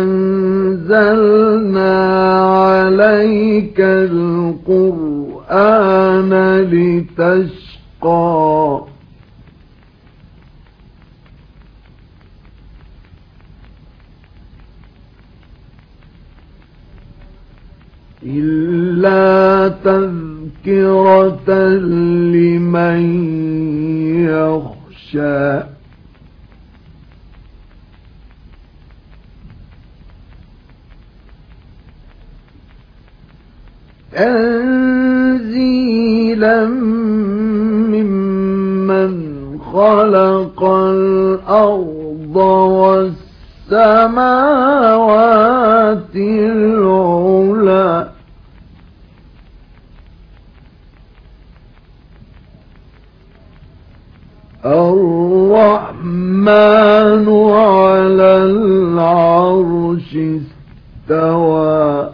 أنزلنا عليك القرآن لتشقى. إلا تذكرة لمن يخشى. تنزيلا ممن خلق الأرض والسماوات العلا الرحمن على العرش استوى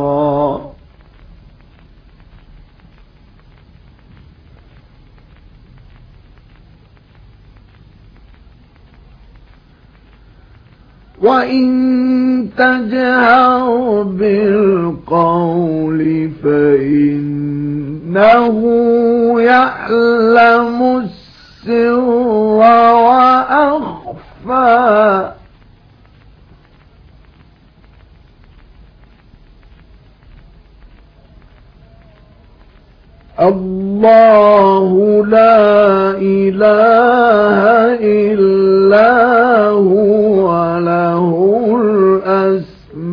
وَإِن تَجْهَرْ بِالْقَوْلِ فَإِنَّهُ يَعْلَمُ السِّرَّ وَأَخْفَى الله لا إله إلا هو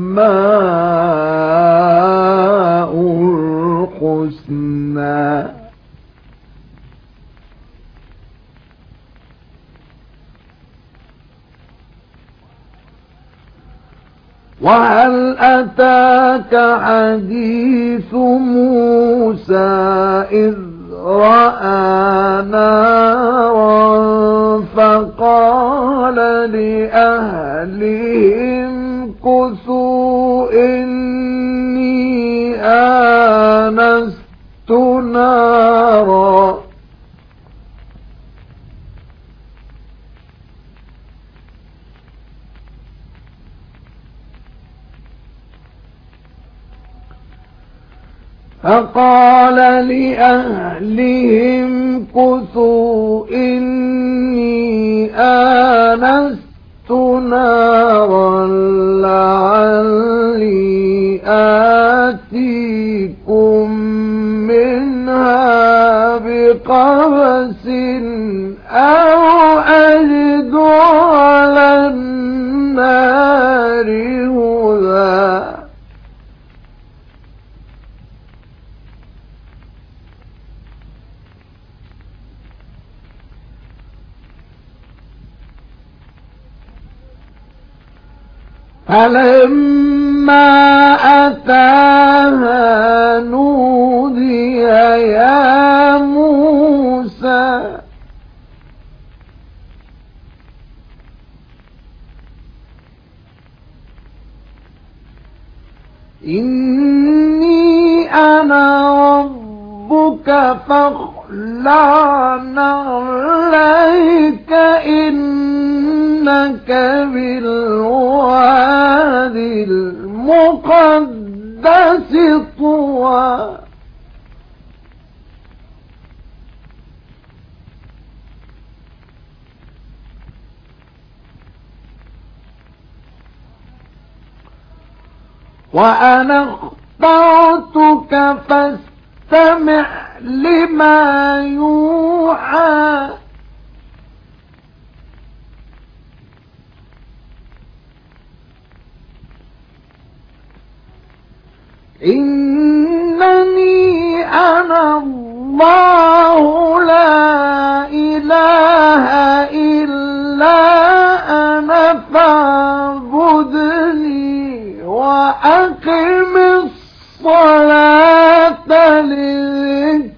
الأسماء الحسنى. وهل أتاك حديث موسى إذ رأى نارا فقال لأهلهم كثوا إني آنست نارا فقال لأهلهم كثوا إني آنست نارا لعلي آتيكم منها بقبس أو أجد على النار هدى فلما أتاها نودي يا موسى. إني أنا ربك فاخلع عليك إنك بالوادي المقدس طوى. وأنا اخترتك فاستمع لما يوحى. إنني أنا الله لا إله إلا أنا فاعبدني وأقم الصلاة لذكري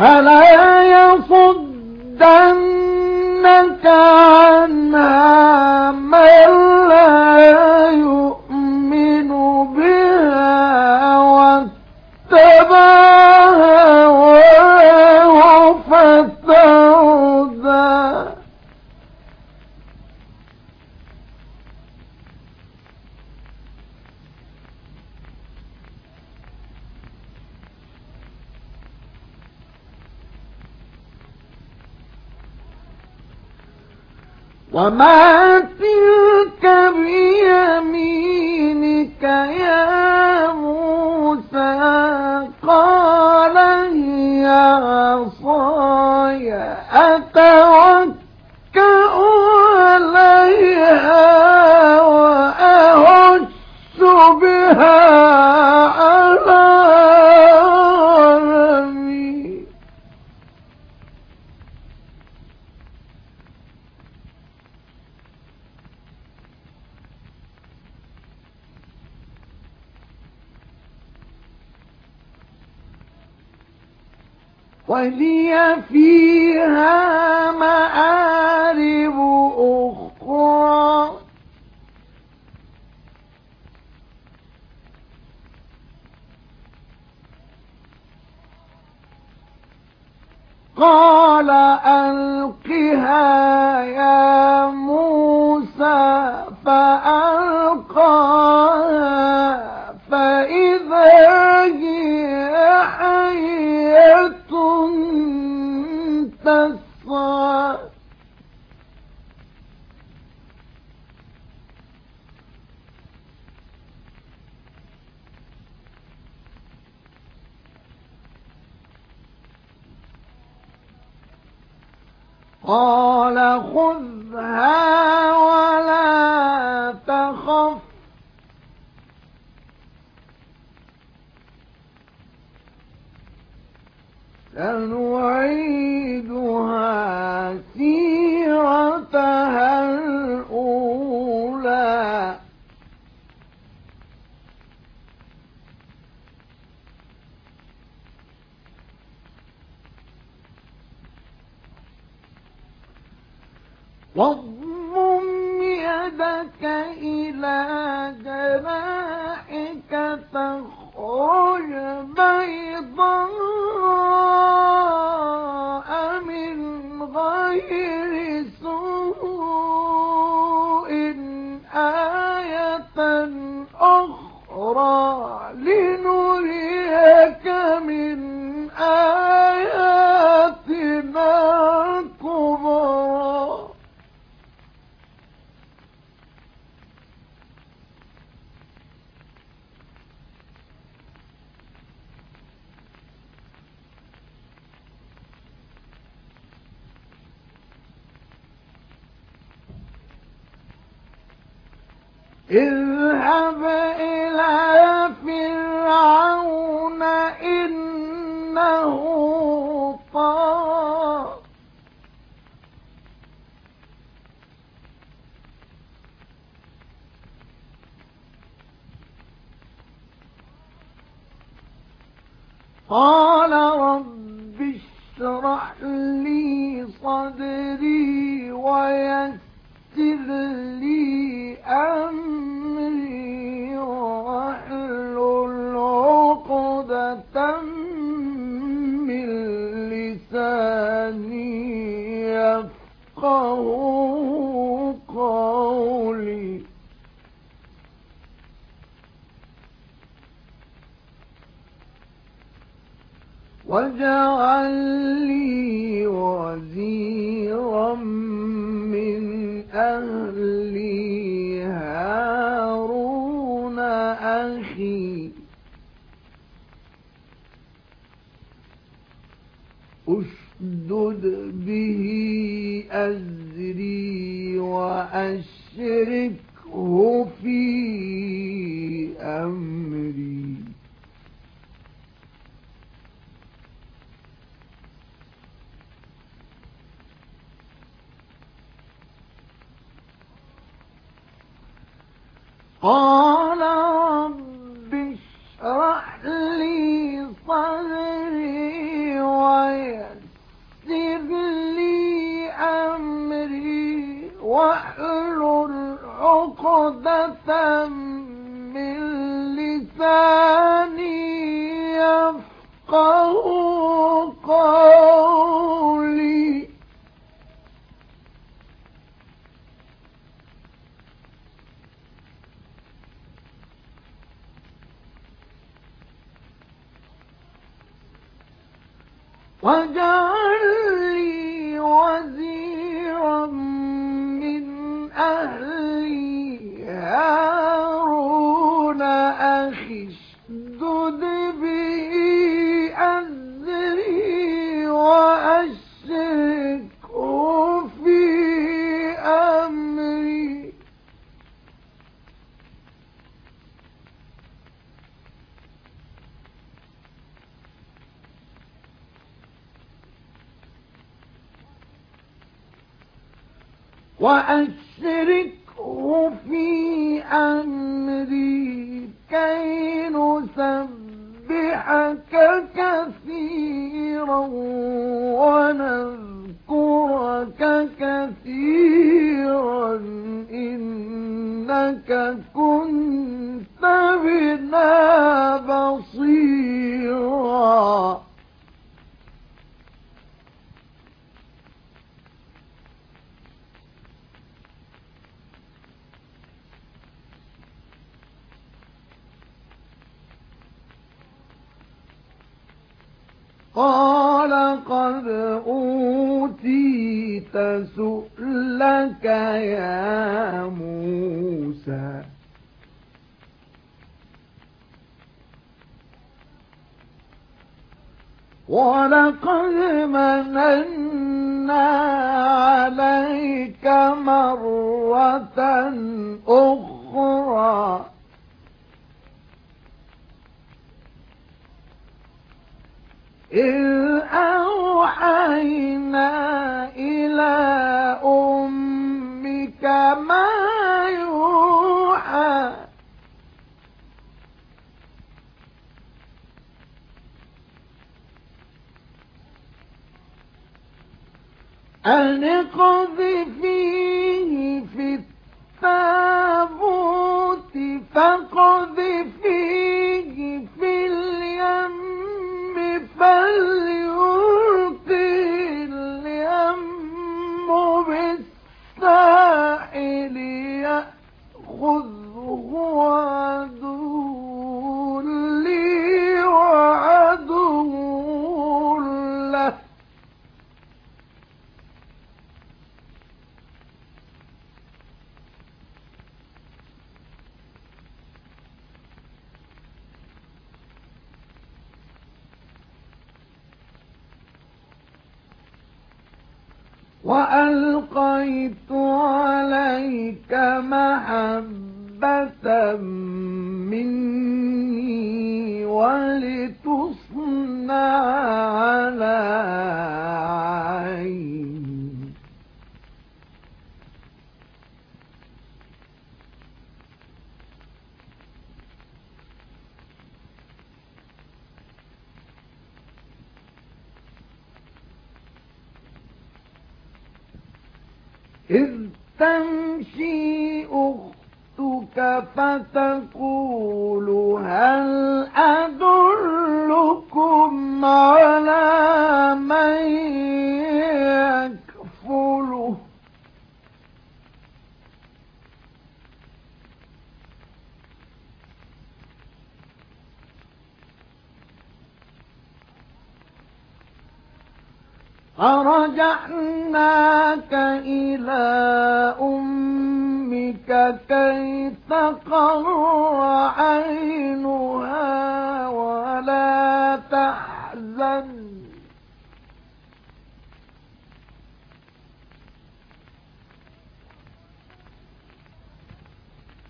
فلا يصدنك عنها من لا وما تلك ولي فيها قال وأشركه سؤلك يا موسى. ولقد مننا عليك مرة أخرى. إذ أوحينا إلى أمك ما يوحى. أن اقذفيه في التابوت فاقذفيه في اليم. فليلقي اليم بالساحل يأخذه عدو وألقيت عليك محبة مني ولتصنع على عيني. إذ تمشي أختك فتقول هل أدلكم على من يكفله؟ فرجعناك إلى أمك كي تقر عينها ولا تحزن.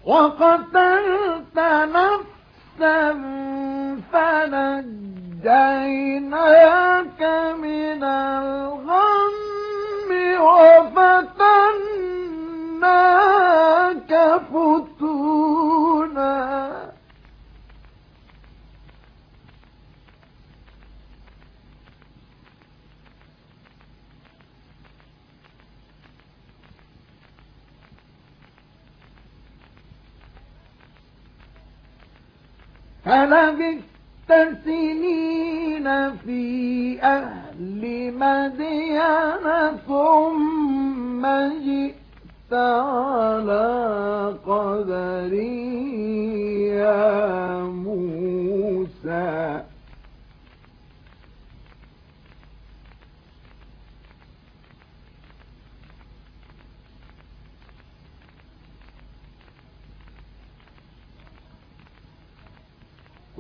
وقتلت نفسا فنجيناك من الغم وفتناك فتونا. فلبثت سنين في أهل مدين ثم جئت على قدري يا موسى؟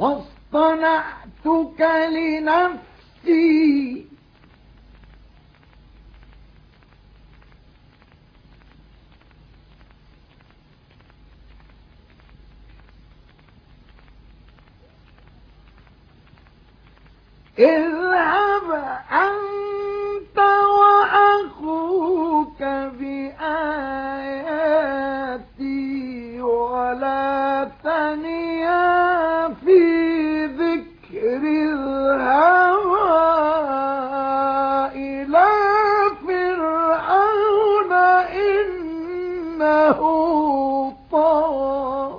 واصطنعتك لنفسي. اذهب أنت وأخوك بآياتي. ولا تنيا في ذكر الهوى إلى فرعون إنه طغى.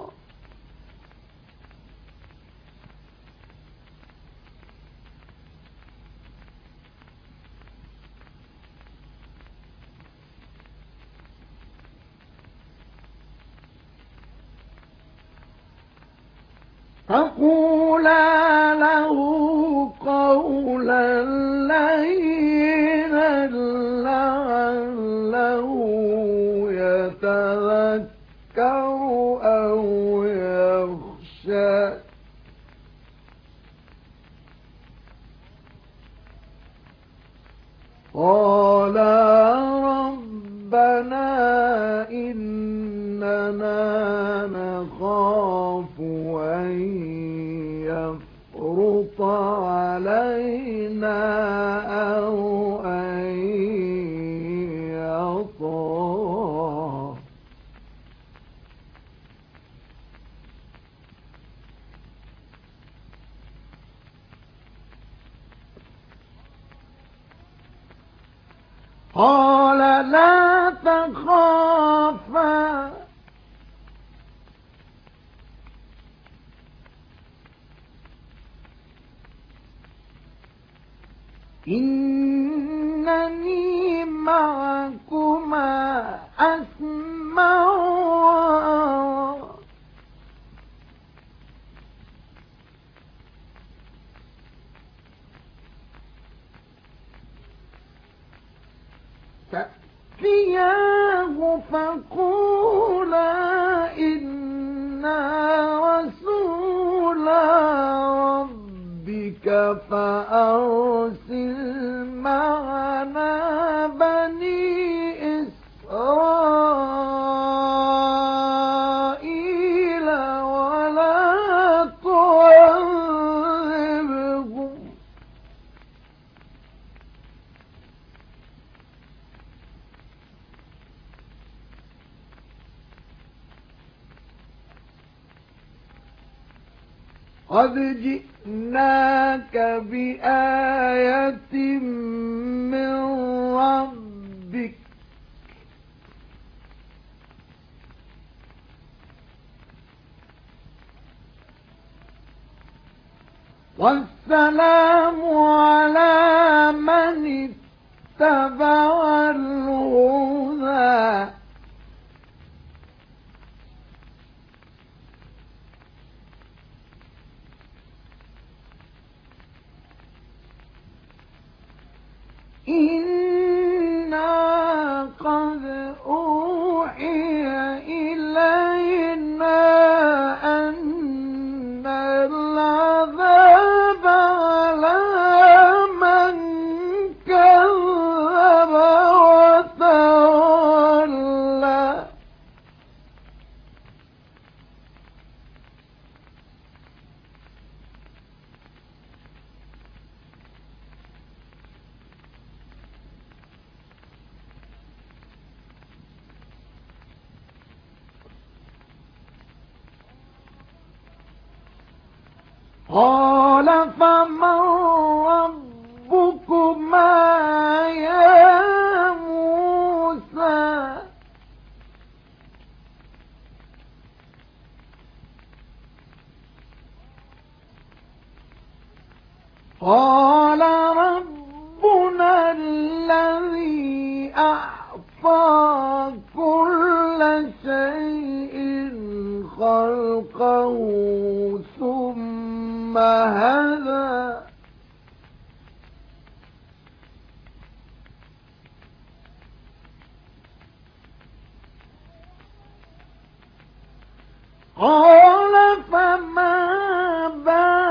فقولا له قولا لينا لعله يتذكر أو يخشى قالا ربنا إننا علينا أو أن يطغى قال لا تخافا إنني معكما أسمع وأرى فأتياه فقولا إنا رسولا ربك فأرسل معنا بني إسرائيل ولا تعذبهم. قد لك بآية من ربك. والسلام على من اتبع الرسول قال فمن ربكما يا موسى؟ قال ربنا الذي أعطى كل شيء خلقه هدى قال فما بال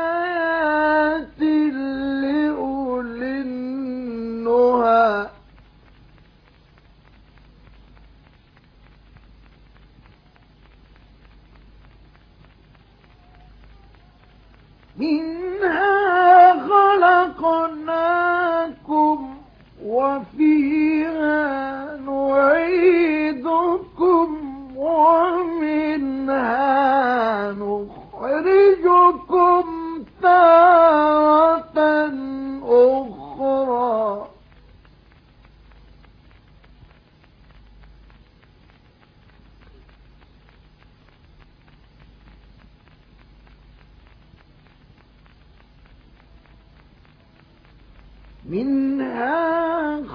وفيها نعيدكم ومنها نخرجكم تارة أخرى. منها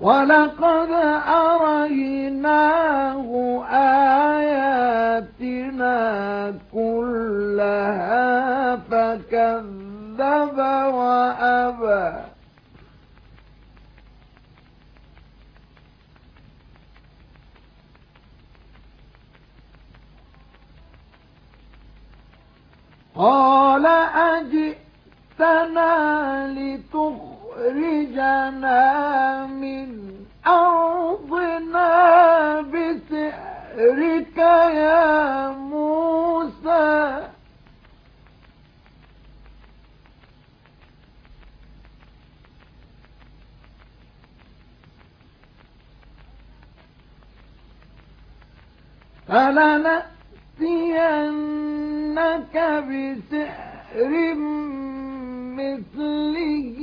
ولقد أريناه آياتنا كلها فكذب وأبى. قال أجئتنا لتخرجنا من أرضنا بسحرك يا موسى. فلنأتينك بسحر مثله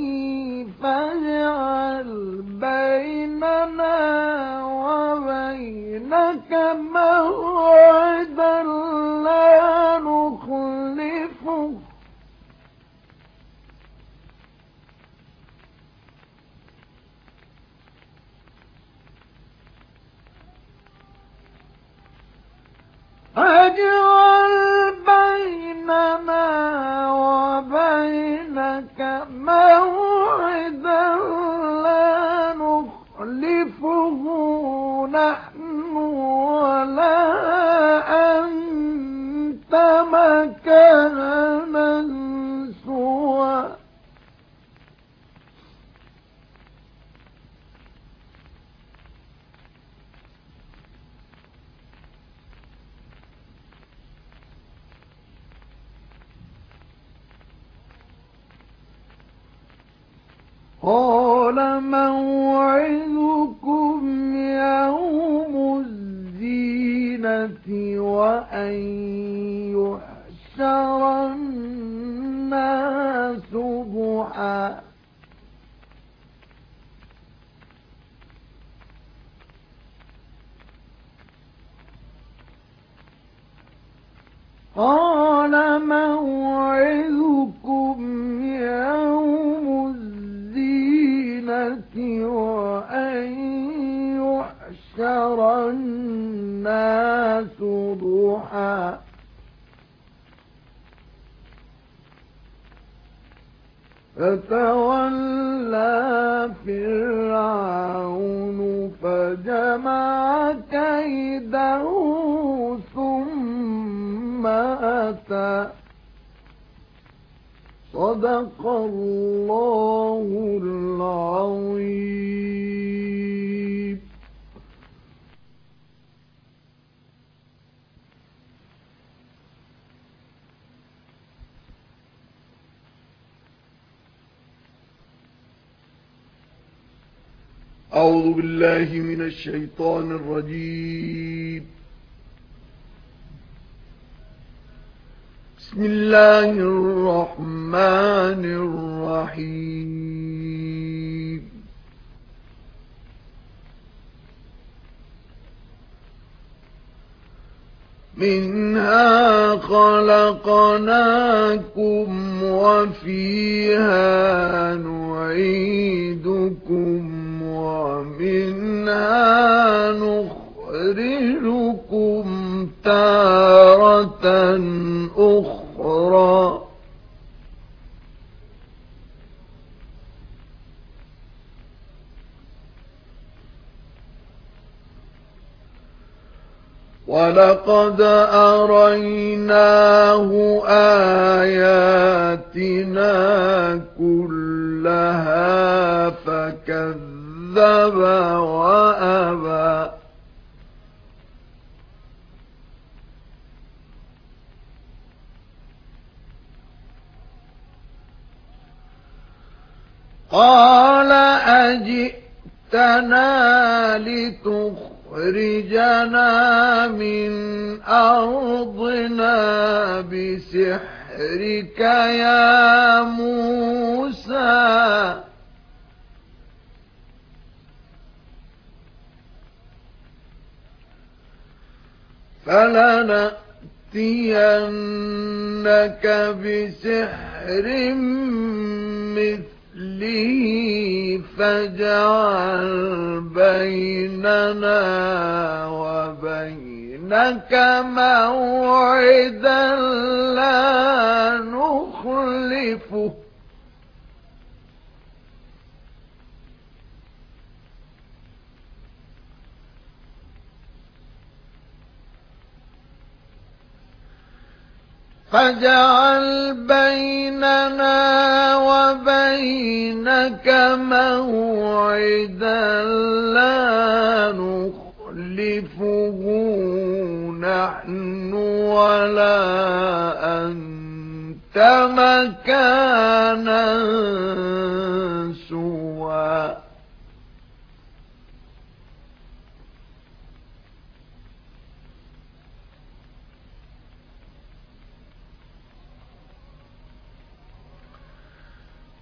أعوذ بالله من الشيطان الرجيم. بسم الله الرحمن الرحيم. منها خلقناكم وفيها نعيدكم ومنها نخرجكم تارة أخرى. ولقد أريناه آياتنا كلها فكذب وأبى. قال أجئتنا لتخرجنا من أرضنا بسحرك يا موسى. فلنأتينك بسحر مثل مثله فاجعل بيننا وبينك موعدا لا نخلفه. فاجعل بيننا وبينك موعدا لا نخلفه نحن ولا أنت مكانا سوى.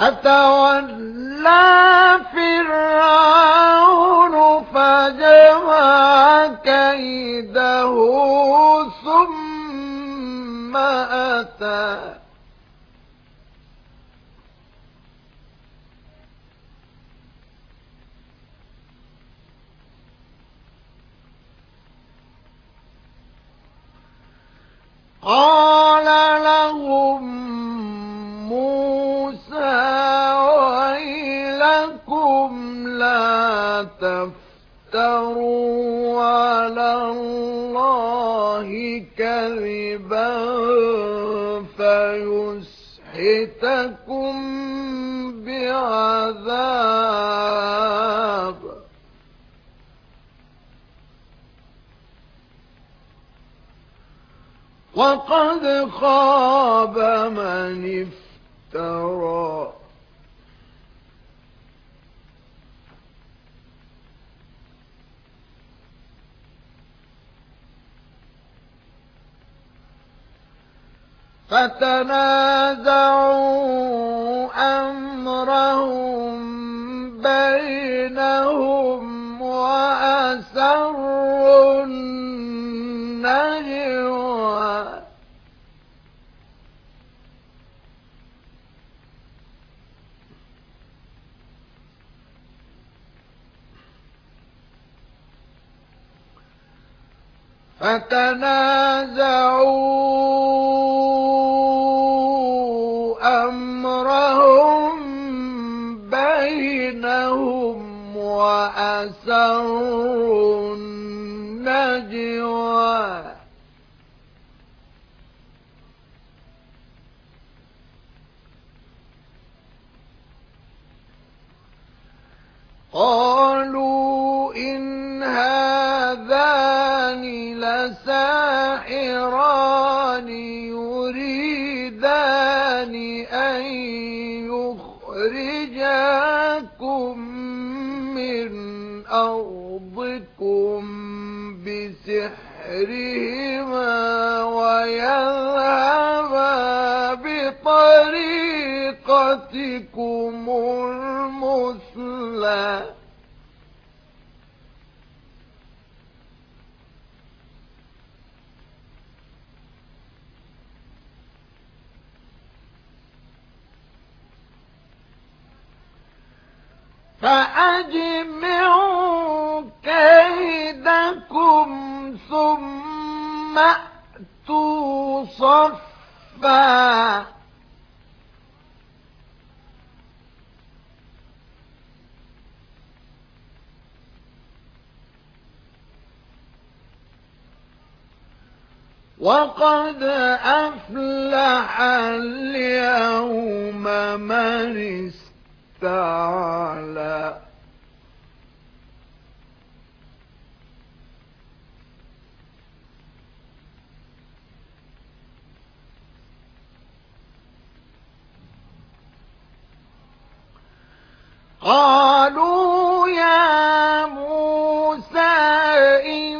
فتولى فرعون فجمع كيده ثم أتى. قال لهم موسى ويلكم لا تفتروا على الله كذبا فيسحتكم بعذاب. وقد خاب من افترى فتنازعوا أمرهم فتنازعوا بطريقتكم المثلى. فأجمعوا كيدكم ثم أتوا صفا. وقد أفلح اليوم من استعلى. قالوا يا أن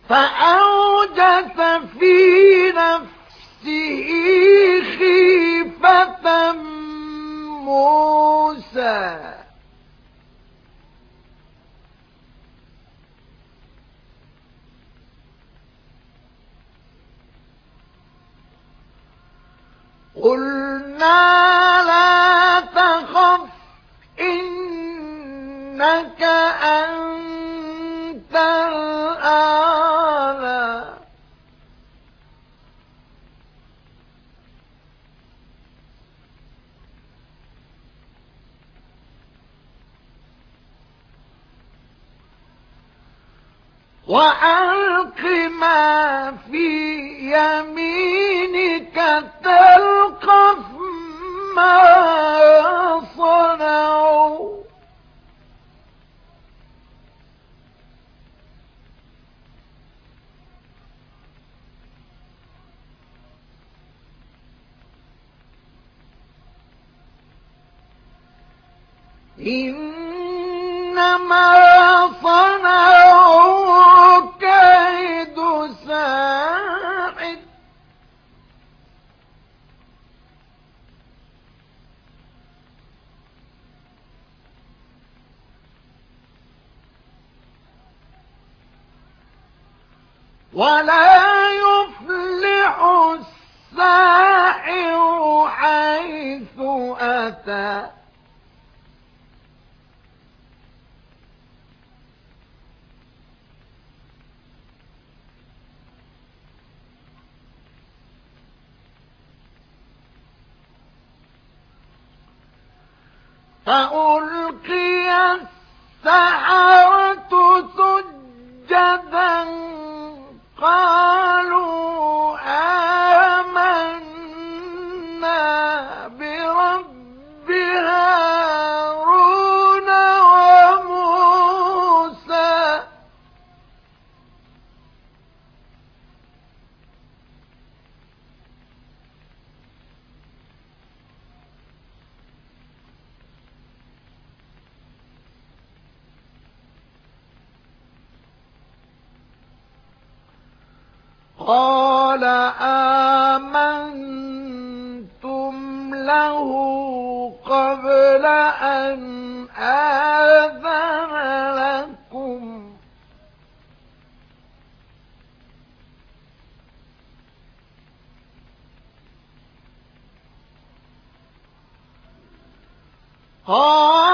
فأوجس في نفسه خيفة موسى. قلنا لا تخف إنك أنت وألق ما في يمينك تلقف ما صنعوا. إنما صنعوا ولا يفلح الساحر حيث أتى. فألقي السحرة سجدا قالوا قال آمنتم له قبل أن آذن لكم. قال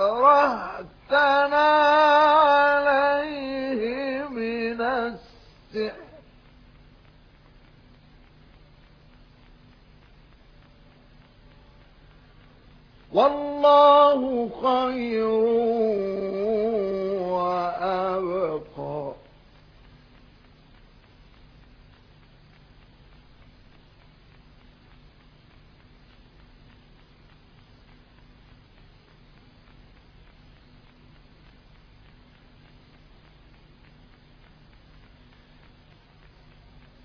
أكرهتنا عليه من السحر. والله خير وأبقى.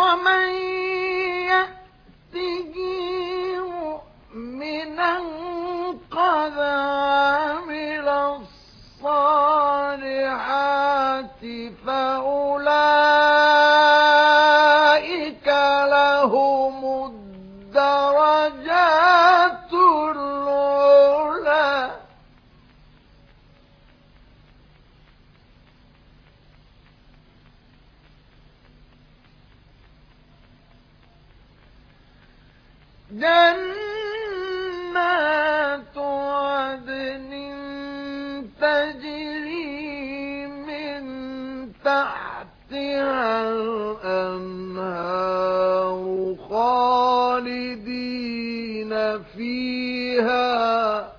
ومن يأته مؤمنا قد بها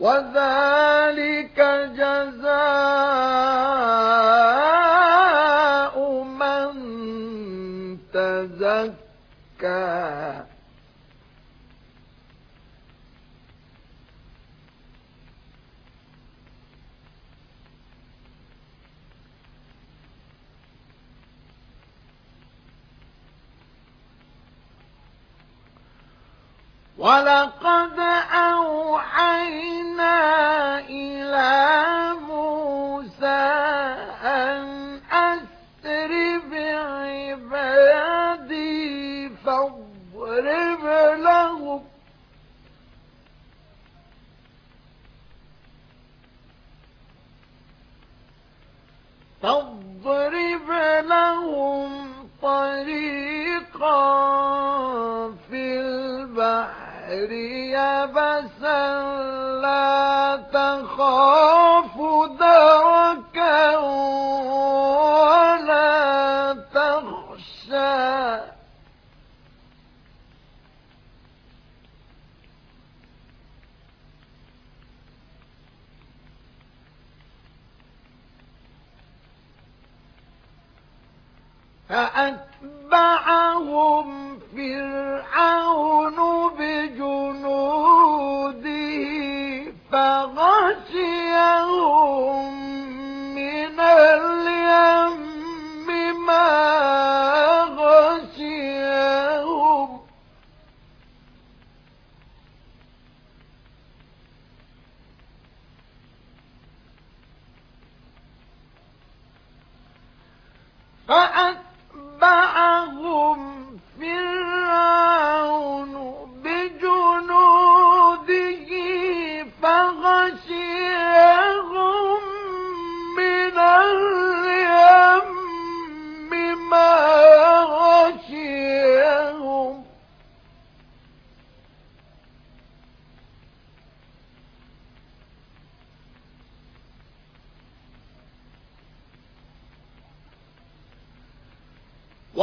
وذلك جزاء من تزكى. ولقد أوحينا إلى موسى أن أسر بعبادي فاضرب لهم. فاضرب لهم طريقا في البحر. البحر يبسا لا تخاف دركا ولا تخشى. فأتبعهم فرعون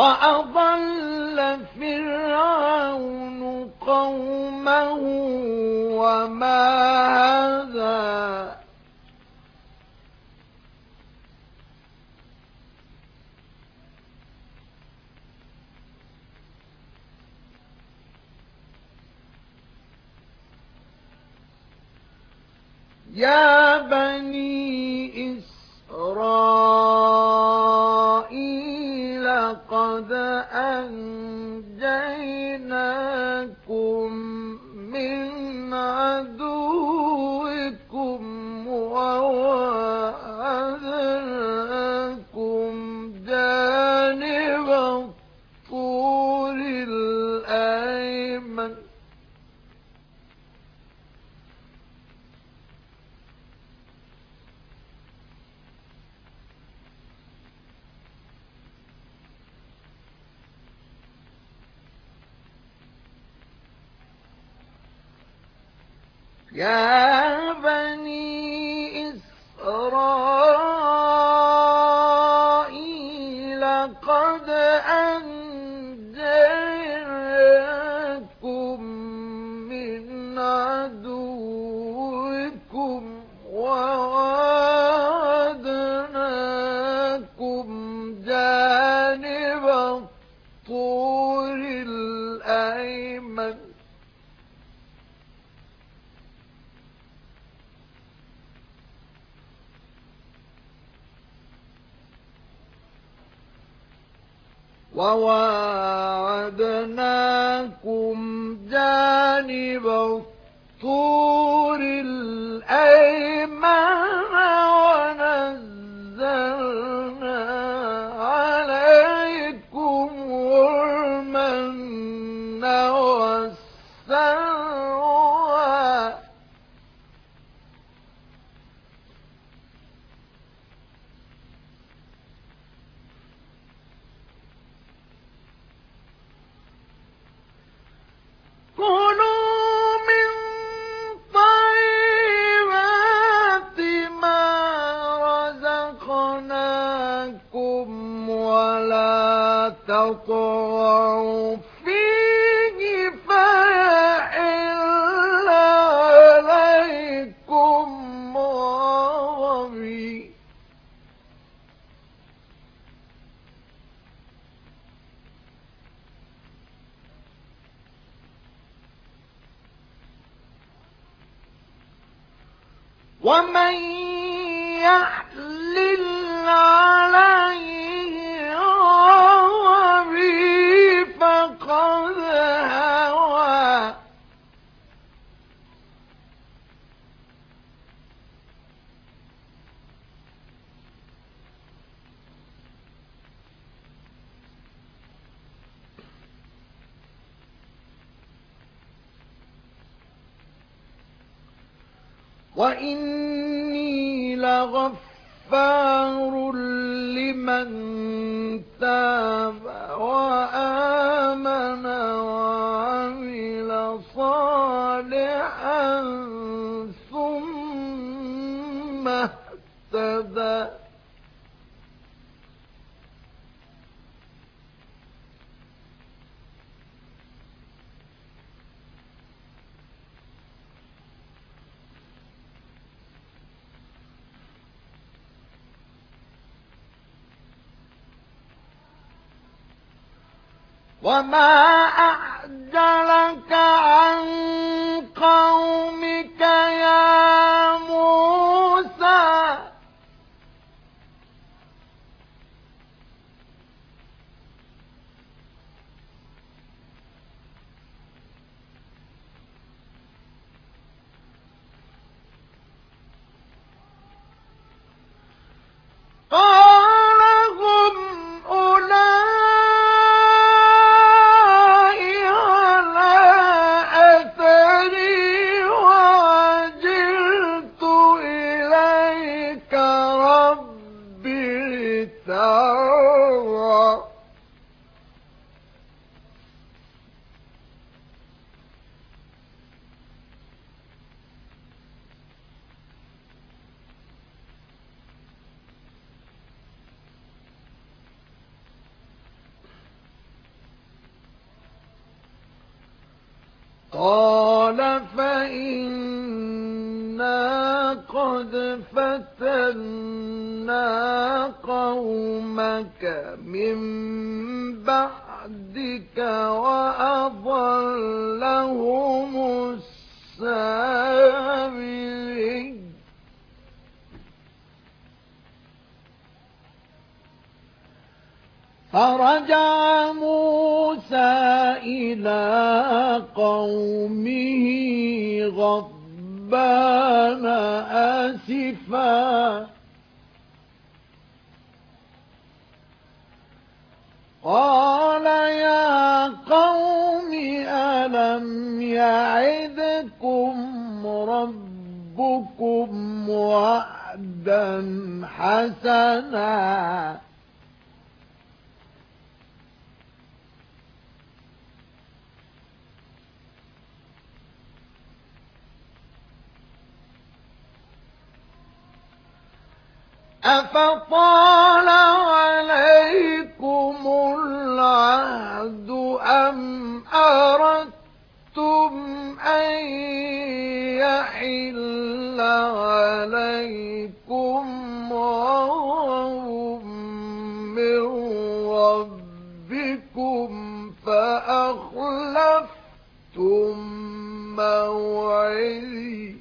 وأضل فرعون قومه وما هذا يا أن Yeah. تطغوا فيه فيحل عليكم غضبي ومن in وما فرجع موسى إلى قومه غضبان آسفا. قال يا قوم ألم يعدكم ربكم وعدا حسنا؟ أفطال عليكم العهد أم أردتم أن يحل عليكم غضب من ربكم فأخلفتم موعدي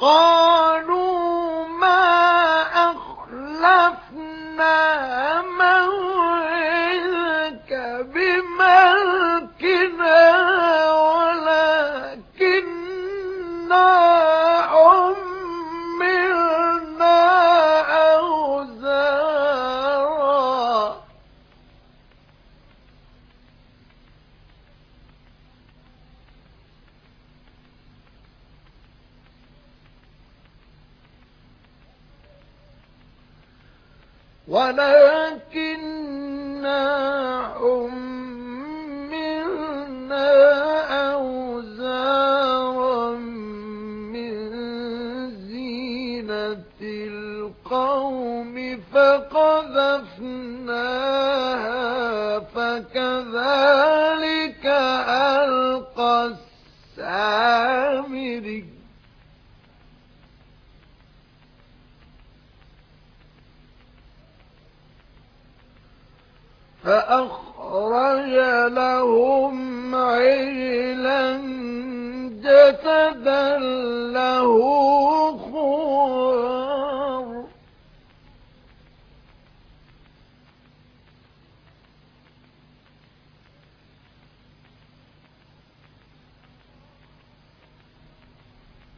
قالوا ما أخلفنا موعدك فأخرج لهم عجلا جسدا له خوار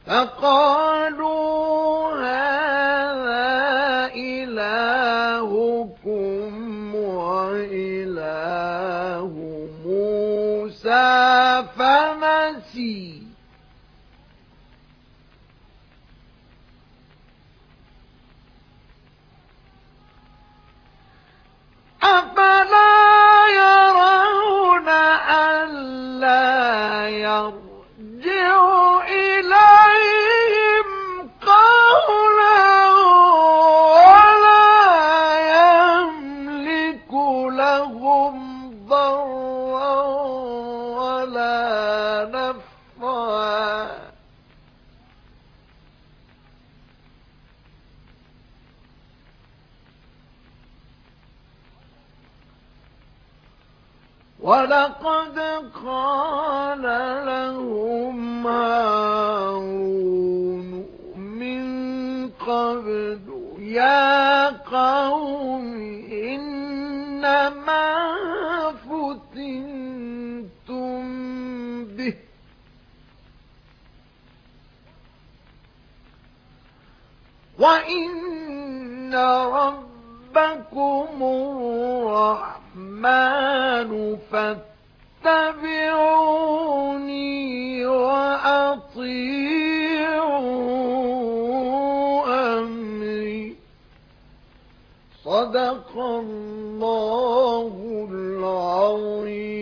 فقالوا وإن ربكم الرحمن فاتبعوني وأطيعوا أمري. صدق الله العظيم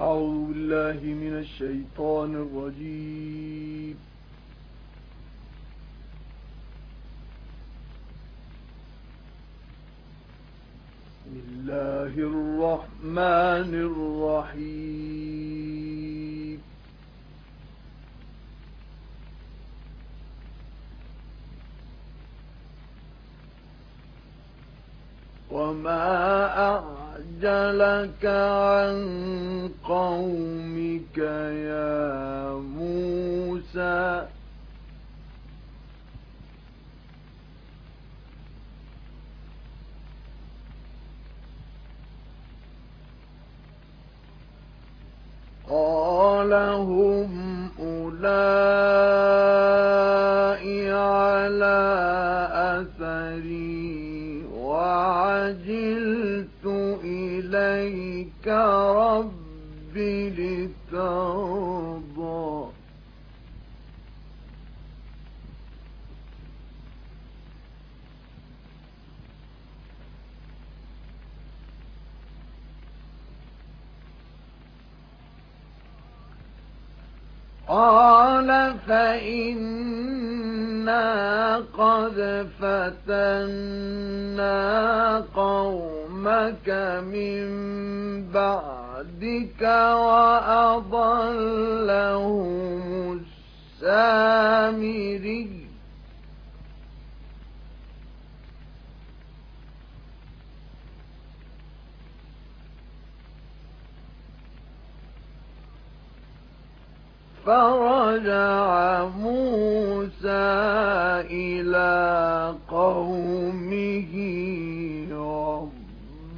أعوذ بالله من الشيطان الرجيم. بسم الله الرحمن الرحيم. وما أعجلك عن قومك يا موسى. قال هم أولئك على إليك رب لترضى. قال فإنا قد فتنا قومك من بعدك وأضلهم السامري. فرجع موسى إلى قومه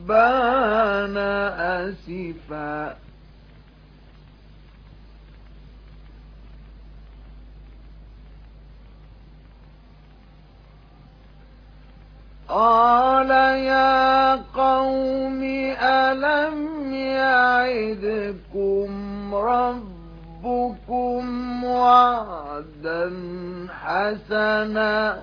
ربان أسفا. قال يا قوم ألم يعدكم رب ربكم وعدا حسنا؟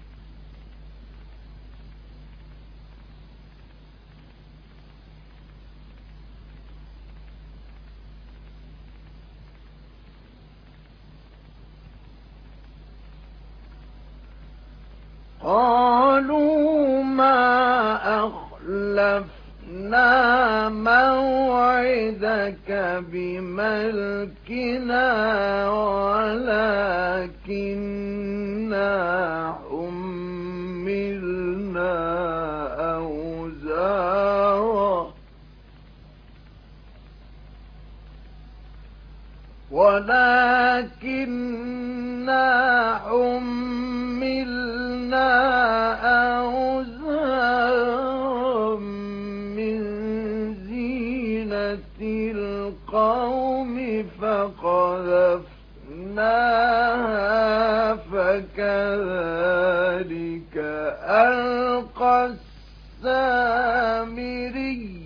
قالوا ما أخلفنا موعدك بملكنا ولكننا حملنا أوزارا. ولكننا حملنا من زينة القوم فقذفناها فكذلك ألقى السامري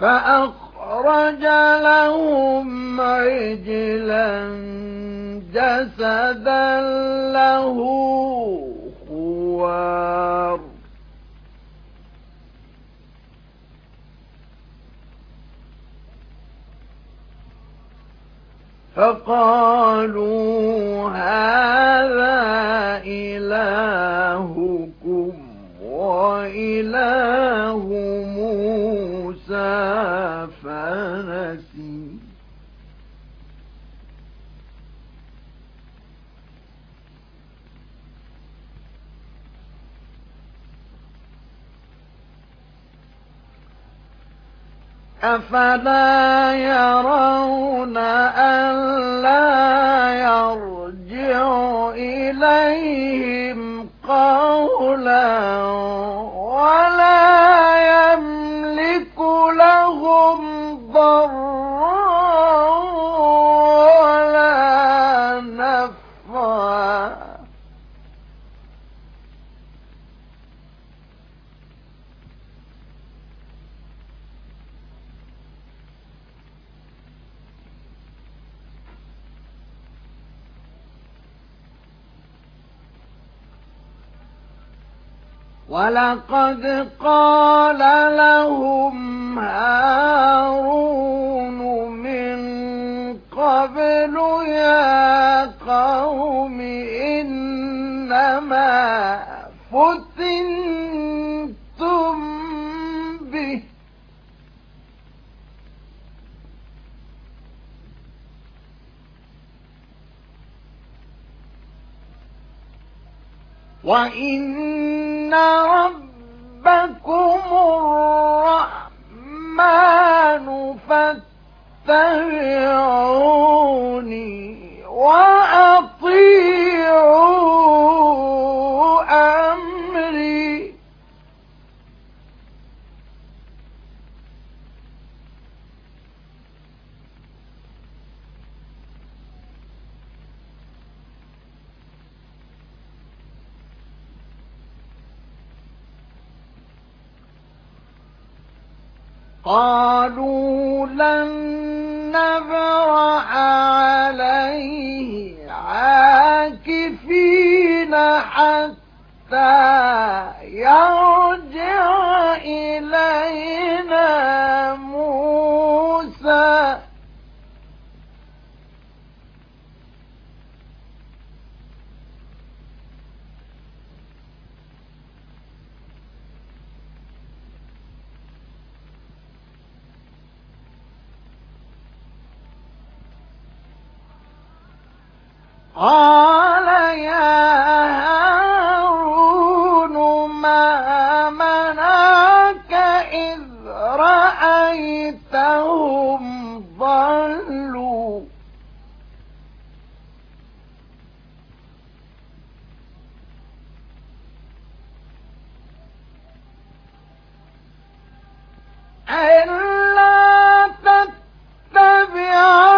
فأخرج لهم عجلا جسدا له خوار. فقالوا هذا إلهكم وإله فنسي أفلا يرون ألا يرجع إليهم قولا ولا ولقد قال لهم هارون من قبل يا قوم إنما فتنتم به وإن ربكم الرحمن فاتبعوني وأطيعوا أمري قالوا لن نبرح عليه عاكفين حتى يرجع إلينا موسى قال يا هارون ما إذ رأيتهم ضلوا؟ ألا تتبعني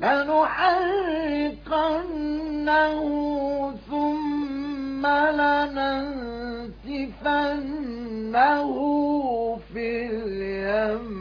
لنحرقنه ثم لننسفنه في اليم.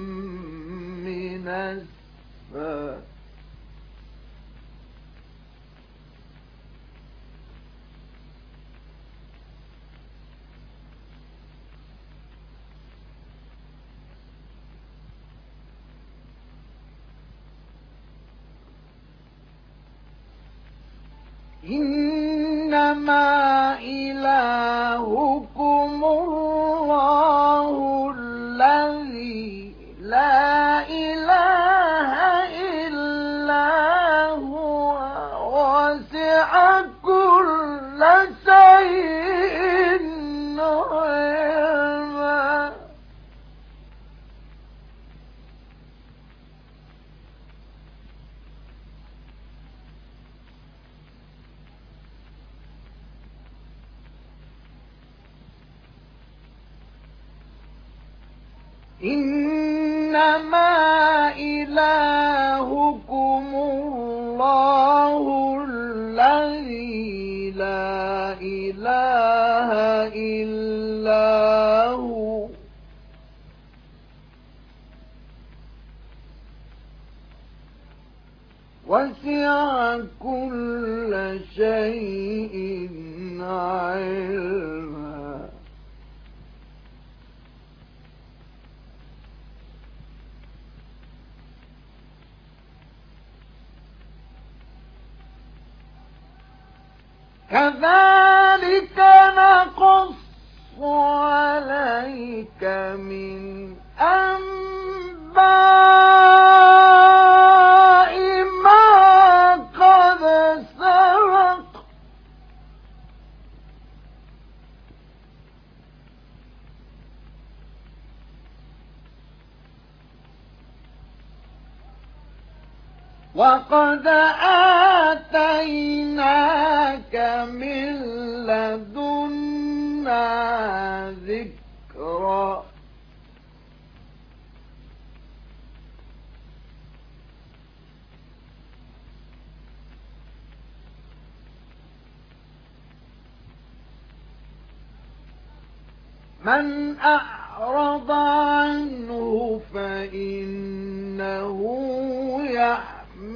كل شيء علما. كذلك نقص عليك من أنباء وقد آتيناك من لدنا ذكرا من أعرض عنه فإنه يحب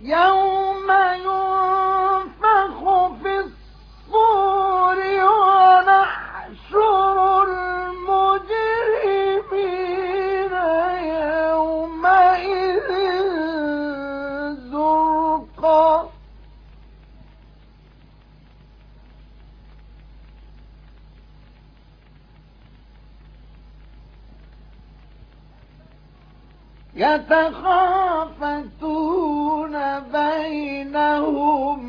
يوم ينفخ في الصور ونحشر المجرمين يومئذ زرقا. يتخافتون إنهم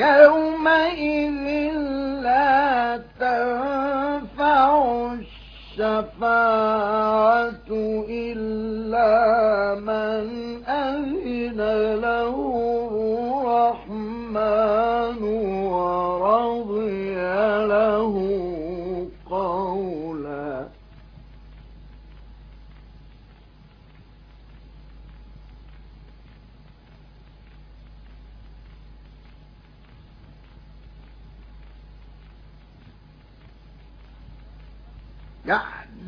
يومئذ لا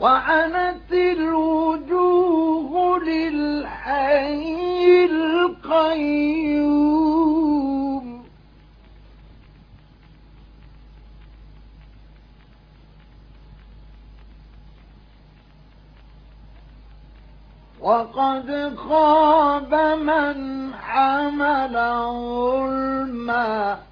وعنت الوجوه للحي القيوم. وقد خاب من حمل ظلما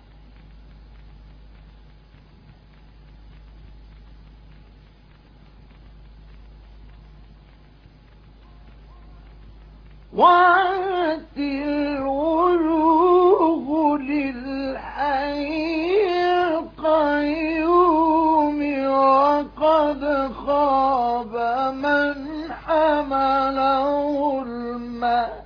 وعنت الوجوه للحي القيوم وقد خاب من حمل ظلما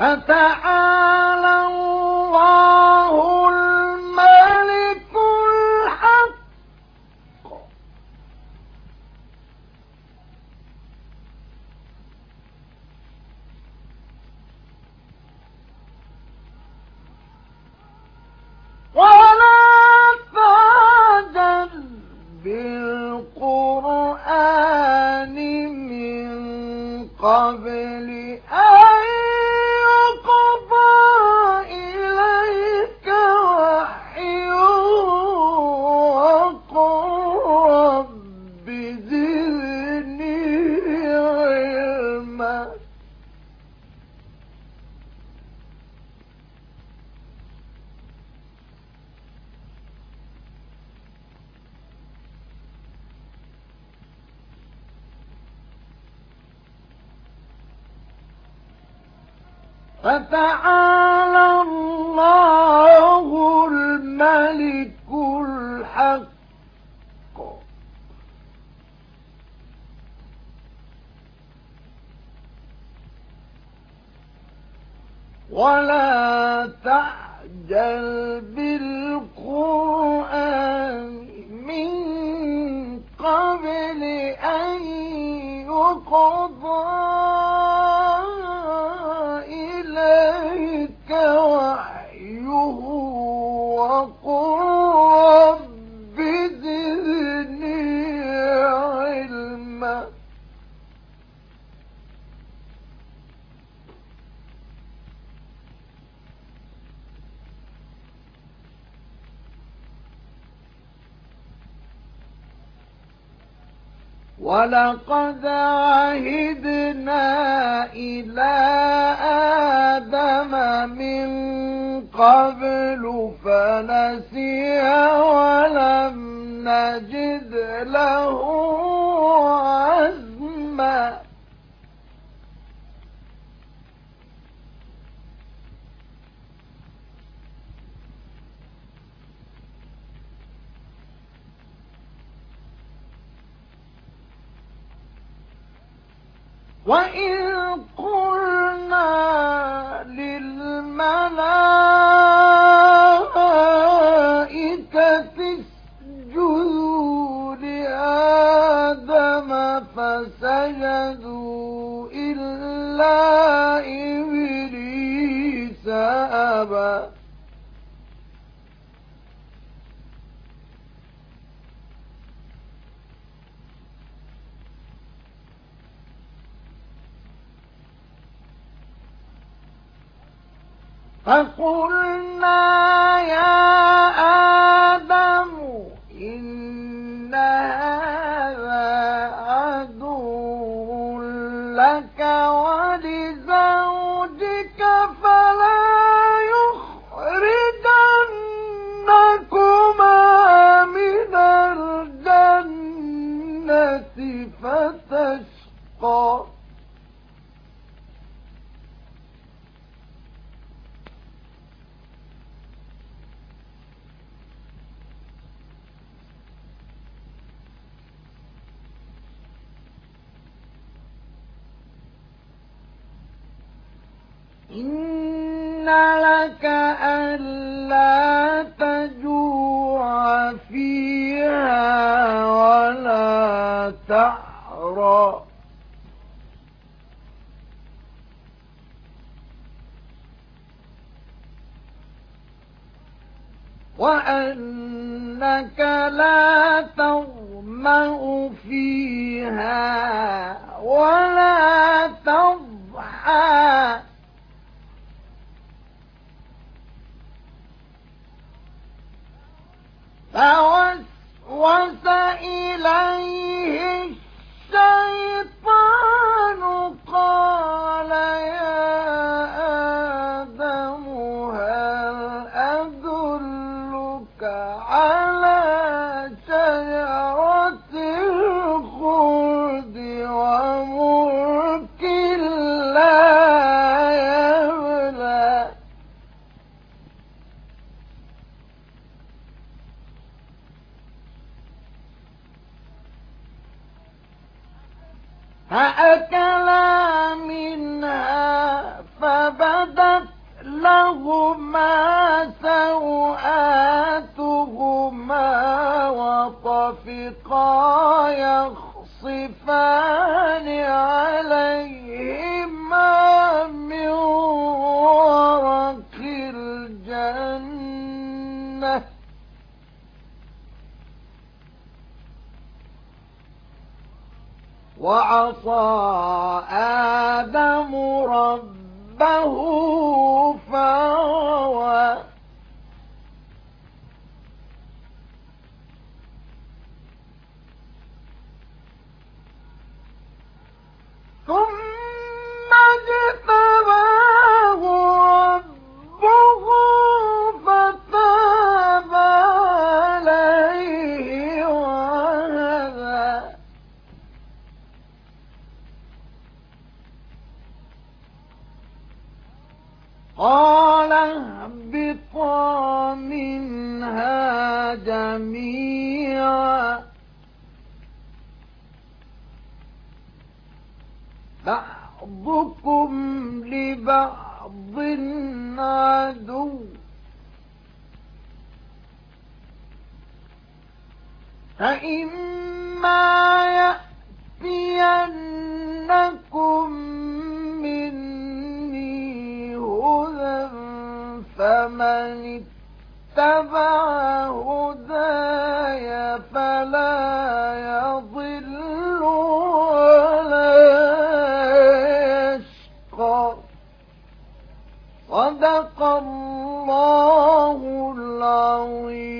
فتعالى ولقد عهدنا إلى آدم من قبل فنسي ولم نجد له فسجدوا إلا إبليس أبى. فقلنا يا آدم إن لك ألا تجوع فيها ولا تعرى وأنك لا تظمأ فيها ولا تضحى فوسوس إليه الشيطان قال يا لهما سوآتهما وطفقا يخصفان عليهما من ورق الجنة وعصى آدم ربه ثم اجتباه قال اهبطا منها جميعا. بعضكم لبعض عدو. فإما يأتينكم هدى فمن اتبع هداي فلا يضل ولا يشقى. صدق الله العظيم.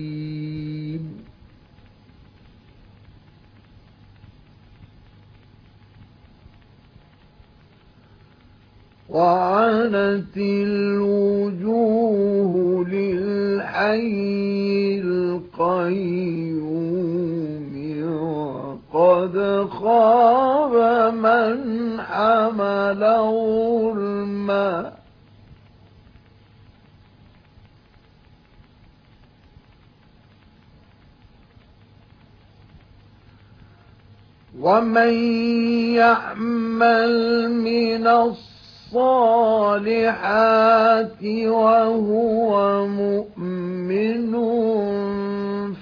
وعنت الوجوه للحي القيوم وقد خاب من حمل ظلما ومن يعمل من الصالحات وهو مؤمن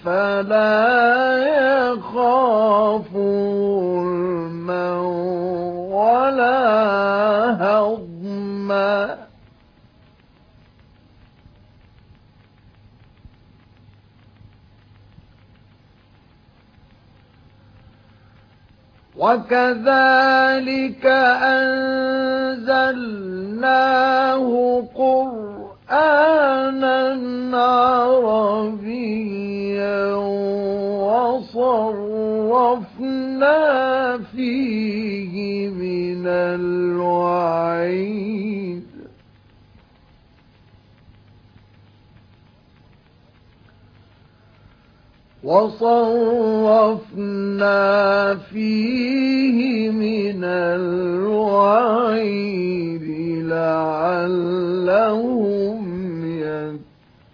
فلا يخاف ظلما ولا هضما وكذلك أنزلناه قرآنا عربيا وصرفنا فيه من الوعيد وصرفنا فيه من الوعيد لعلهم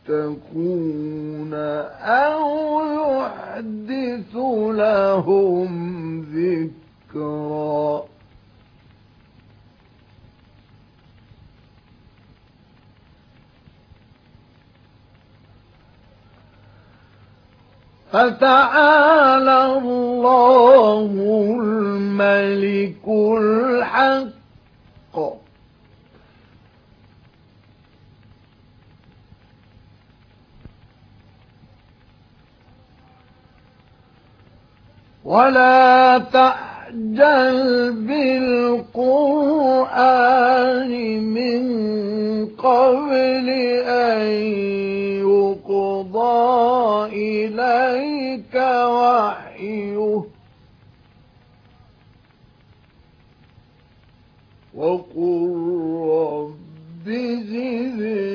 يتقون أو يحدث لهم ذكرًا. فتعالى الله الملك الحق. ولا تعجل بالقرآن من قبل أن إليك وحيه. وقل رب زدني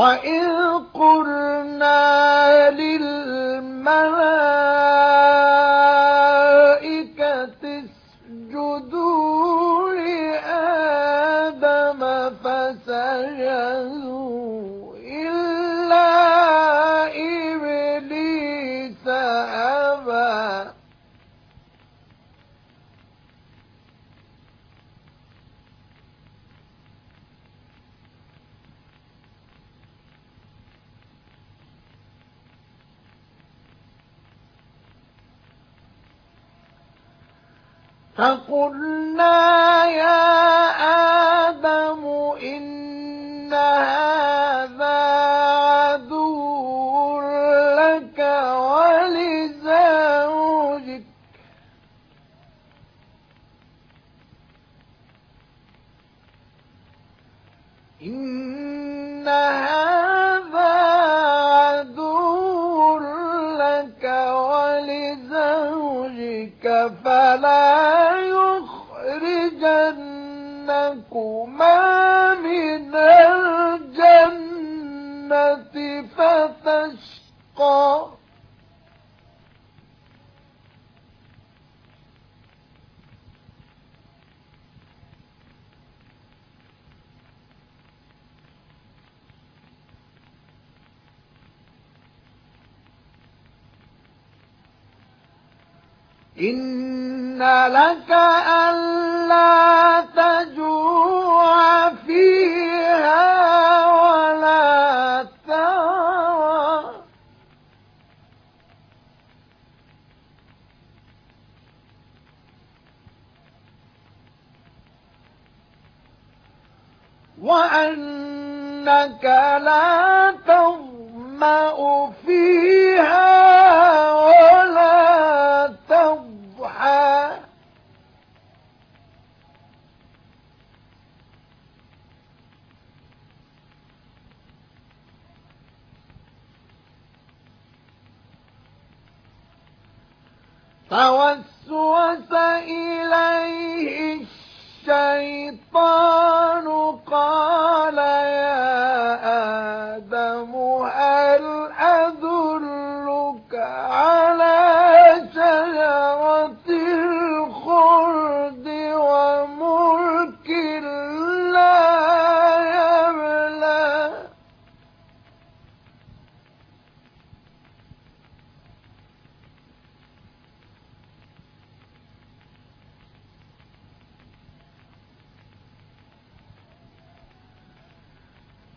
وإذ قلنا للملائكة اسجدوا لآدم فسجدوا فقلنا يا آدم إن هذا يخرجنكما من الجنة فتشقى. إن لك ألا تجوع فيها ولا ترى وأنك لا تظمأ فيها فوسوس إليه الشيطان قال يا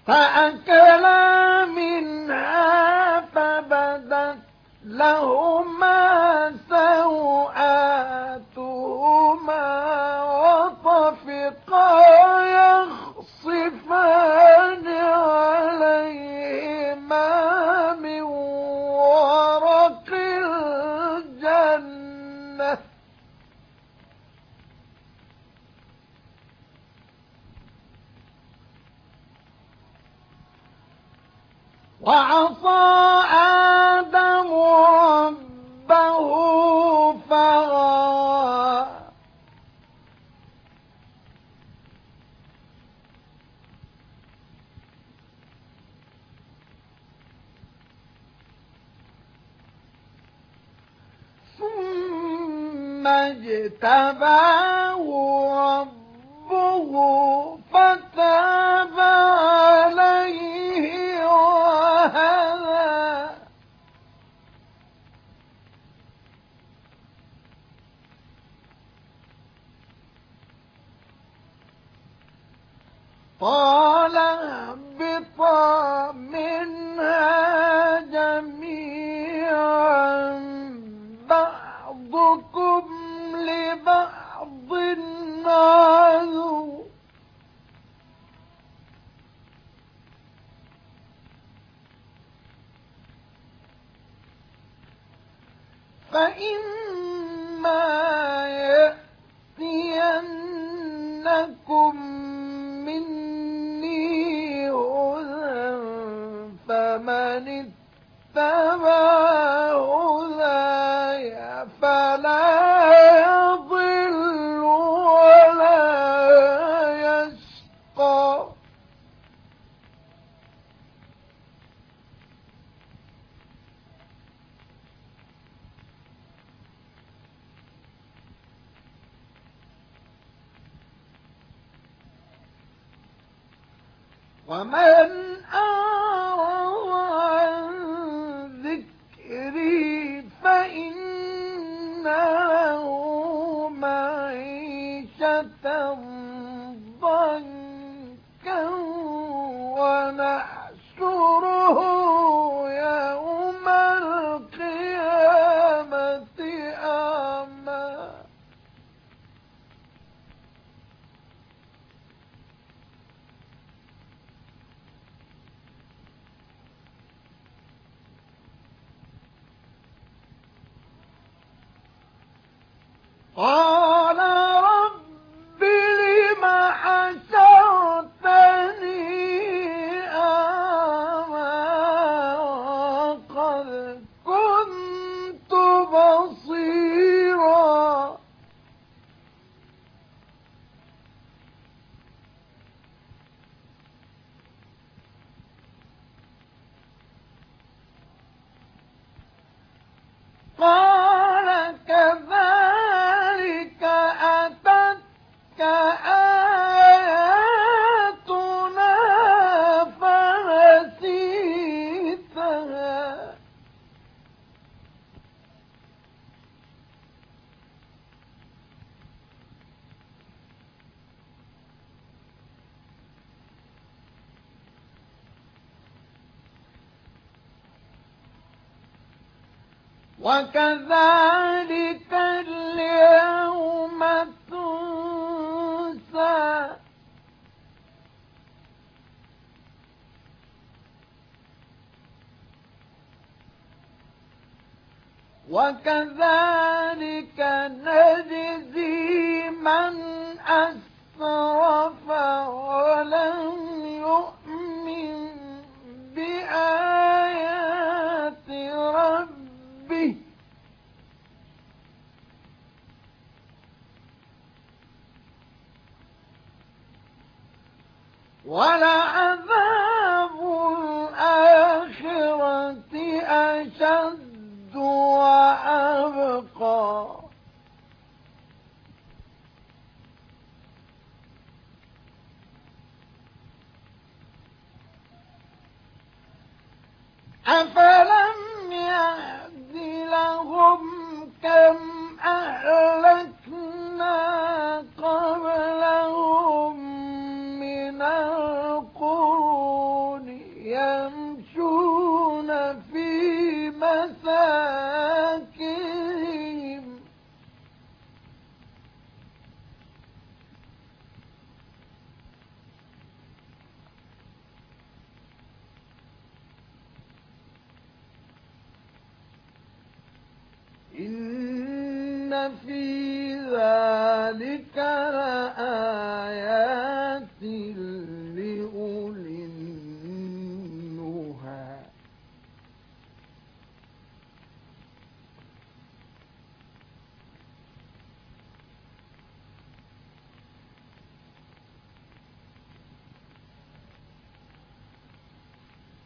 فأكلا منها فبدت لهما سوآتهما وطفقا وعصى آدم ربه فغى ثم اجتباه ربه قال اهبطا منها جميعا. بعضكم لبعض عدو. فإن ومن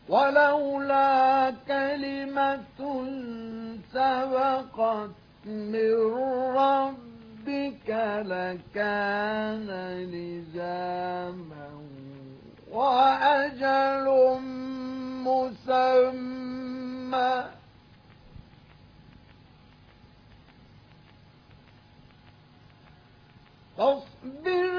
ولولا كلمة سبقت من ربك لكان لزاما وأجل مسمى. فاصبر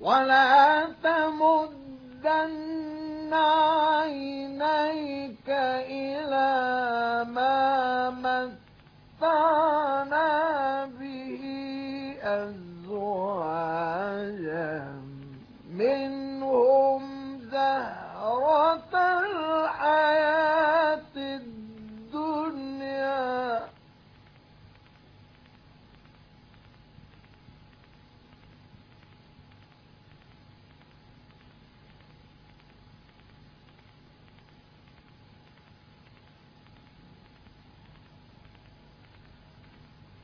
ولا تمدن عينيك إلى ما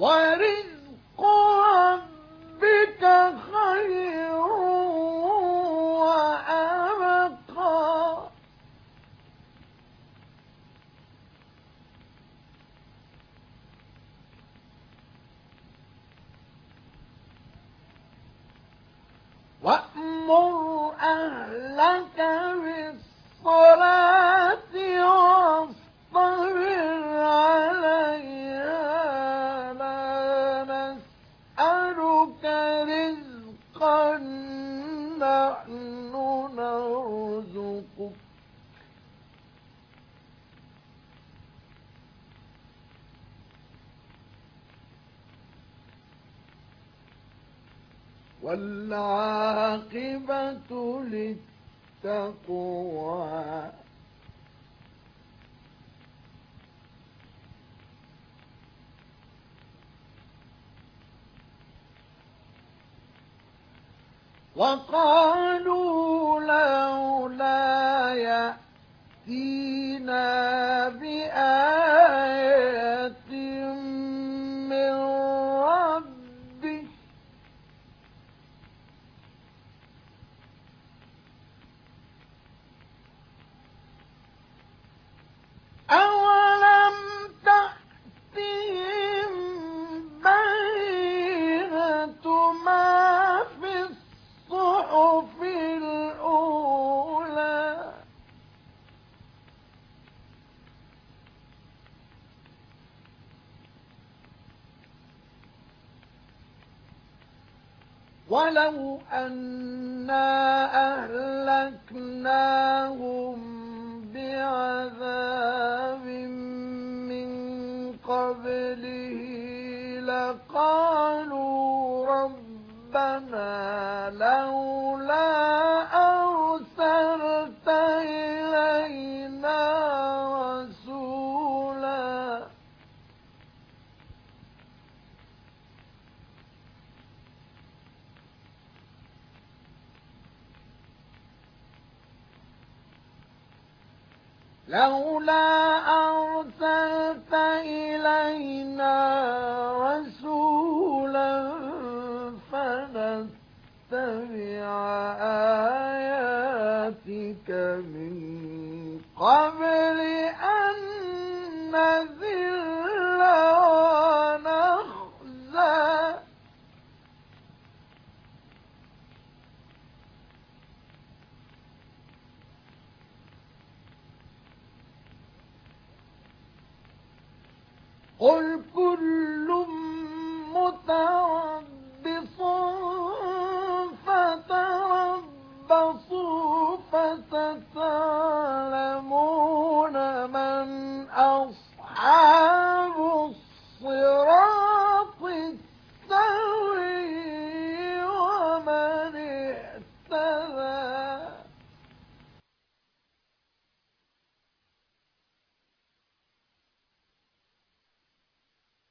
ورزق ربك خير وأبقى. وأمر أهلك بالصلاة. والعاقبة للتقوى. وقالوا لولا يأتينا بآية ولو أنا أهلكناهم بعذاب من قبله لقالوا ربنا لولا لولا أرسلت إلينا رسولا فنتبع آياتك من قبل قل كل متربص فتربصوا فستعلمون من أصحاب الصراط